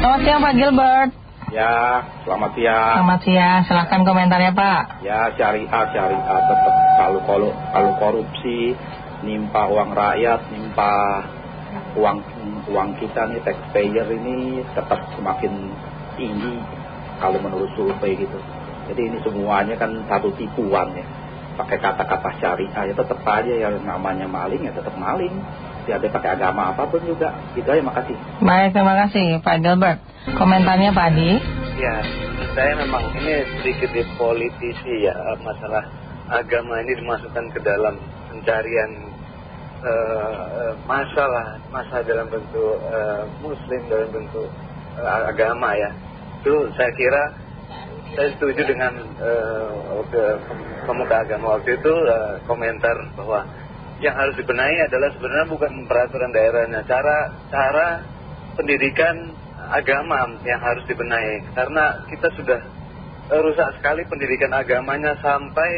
Selamat siang Pak Gilbert. Ya, selamat siang. Selamat siang, silahkan komentarnya Pak. Ya, syariah, syariah tetap kalau kalau kalau korupsi, nimpa uang rakyat, nimpa uang uang kita nih taxpayer ini tetap semakin tinggi kalau menurut survei gitu. Jadi ini semuanya kan satu tipuan ya. Pakai kata-kata syariah ya tetap aja yang namanya maling ya tetap maling. Tidak pakai agama apa pun juga. Gitu aja makasih. Baik, terima kasih Pak Gilbert. Komentarnya Pak Adi. Ya, saya memang ini sedikit di politisi ya masalah agama ini dimasukkan ke dalam pencarian uh, masalah masa dalam bentuk uh, muslim dalam bentuk uh, agama ya itu saya kira saya setuju dengan uh, pemuka agama waktu itu uh, komentar bahwa yang harus dibenahi adalah sebenarnya bukan peraturan daerahnya. Cara cara pendidikan agama yang harus dibenahi. Karena kita sudah rusak sekali pendidikan agamanya sampai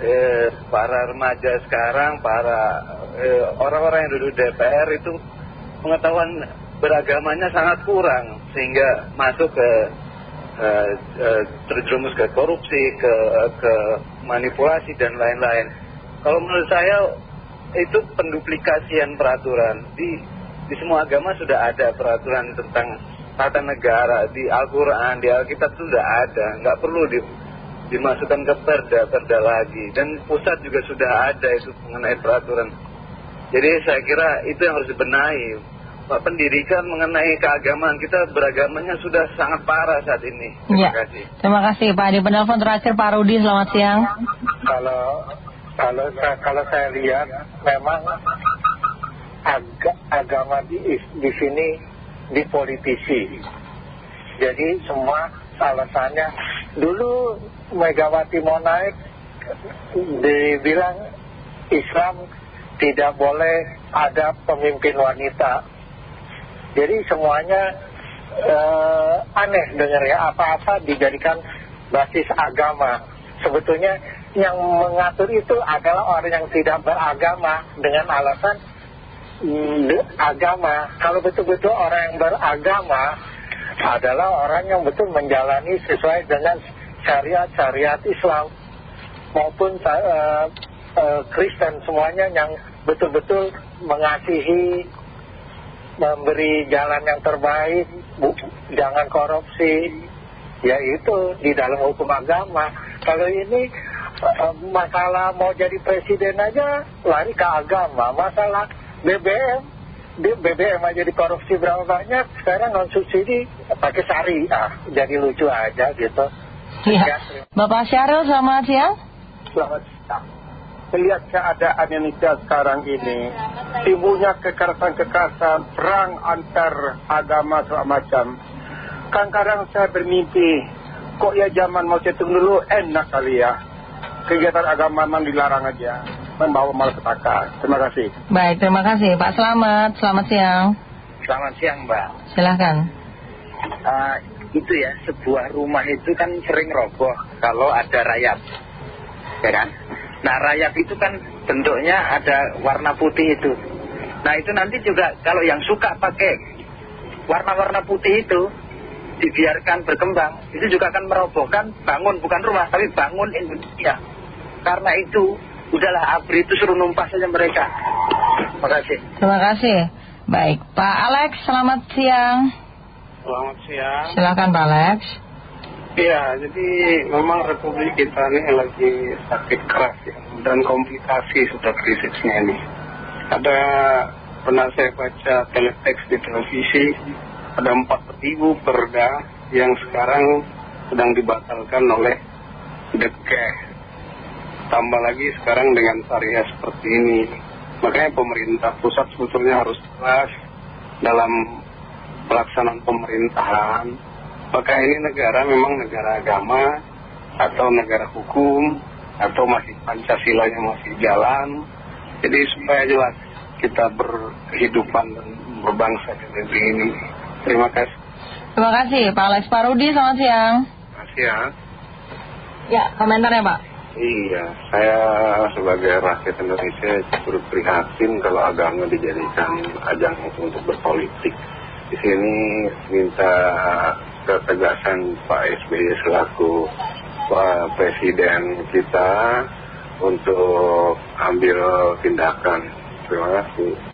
eh, para remaja sekarang para orang-orang yang duduk DPR itu pengetahuan beragamanya sangat kurang. Sehingga masuk ke terjerumus ke korupsi ke, ke manipulasi dan lain-lain kalau menurut saya itu penduplikasian peraturan. Di di semua agama sudah ada peraturan tentang tata negara. Di Al-Quran, di Alkitab sudah ada. Nggak perlu di, dimasukkan ke perda-perda lagi. Dan pusat juga sudah ada itu mengenai peraturan. Jadi saya kira itu yang harus dibenahi. Pak pendidikan mengenai keagamaan kita beragamanya sudah sangat parah saat ini. Terima ya. kasih. Terima kasih Pak di penelpon terakhir Pak Rudi selamat siang. Kalau kalau saya, kalau saya lihat memang ag agama di, di sini dipolitisi. Jadi semua alasannya dulu Megawati mau naik dibilang Islam tidak boleh ada pemimpin wanita. Jadi semuanya eh, aneh dengarnya apa-apa dijadikan basis agama. Sebetulnya yang mengatur itu adalah orang yang tidak beragama dengan alasan agama. Kalau betul-betul orang yang beragama adalah orang yang betul menjalani sesuai dengan syariat-syariat Islam maupun uh, uh, Kristen semuanya yang betul-betul mengasihi memberi jalan yang terbaik bu, jangan korupsi yaitu di dalam hukum agama kalau ini masalah mau jadi presiden aja lari ke agama. Masalah BBM BBM aja di korupsi berapa banyak sekarang non subsidi. Pakai syariah jadi lucu aja gitu. Ya. Bapak Syaril selamat siang. Selamat siang. Melihat keadaan Indonesia sekarang ini timbulnya kekerasan-kekerasan perang antar agama segala macam. Kadang-kadang saya bermimpi kok ya zaman mau cetung dulu enak kali ya kegiatan agama memang dilarang aja membawa malapetaka. Terima kasih. Baik, terima kasih Pak Selamat. Selamat siang. Selamat siang Mbak. Silahkan. Uh, itu ya, sebuah rumah itu kan sering roboh kalau ada rayap. Ya kan? Nah rayap itu kan bentuknya ada warna putih itu. Nah itu nanti juga kalau yang suka pakai warna-warna putih itu dibiarkan berkembang, itu juga akan merobohkan bangun bukan rumah, tapi bangun Indonesia. Karena itu udahlah abri itu suruh numpas saja mereka. Terima kasih. Terima kasih. Baik, Pak Alex, selamat siang. Selamat siang. Silakan Pak Alex. Iya, jadi memang Republik kita ini lagi sakit keras ya, dan komplikasi sudah krisisnya ini. Ada pernah saya baca teleteks di televisi, ada empat ribu perda yang sekarang sedang dibatalkan oleh DKE tambah lagi sekarang dengan syariah seperti ini. Makanya pemerintah pusat sebetulnya harus keras dalam pelaksanaan pemerintahan. Maka ini negara memang negara agama atau negara hukum atau masih Pancasilanya masih jalan. Jadi supaya jelas kita berkehidupan dan berbangsa di negeri ini terima kasih terima kasih Pak Alex Parudi selamat siang terima kasih ya ya komentarnya Pak Iya, saya sebagai rakyat Indonesia turut prihatin kalau agama dijadikan ajang untuk berpolitik. di sini minta ketegasan Pak SBY selaku Pak Presiden kita untuk ambil tindakan. Terima kasih.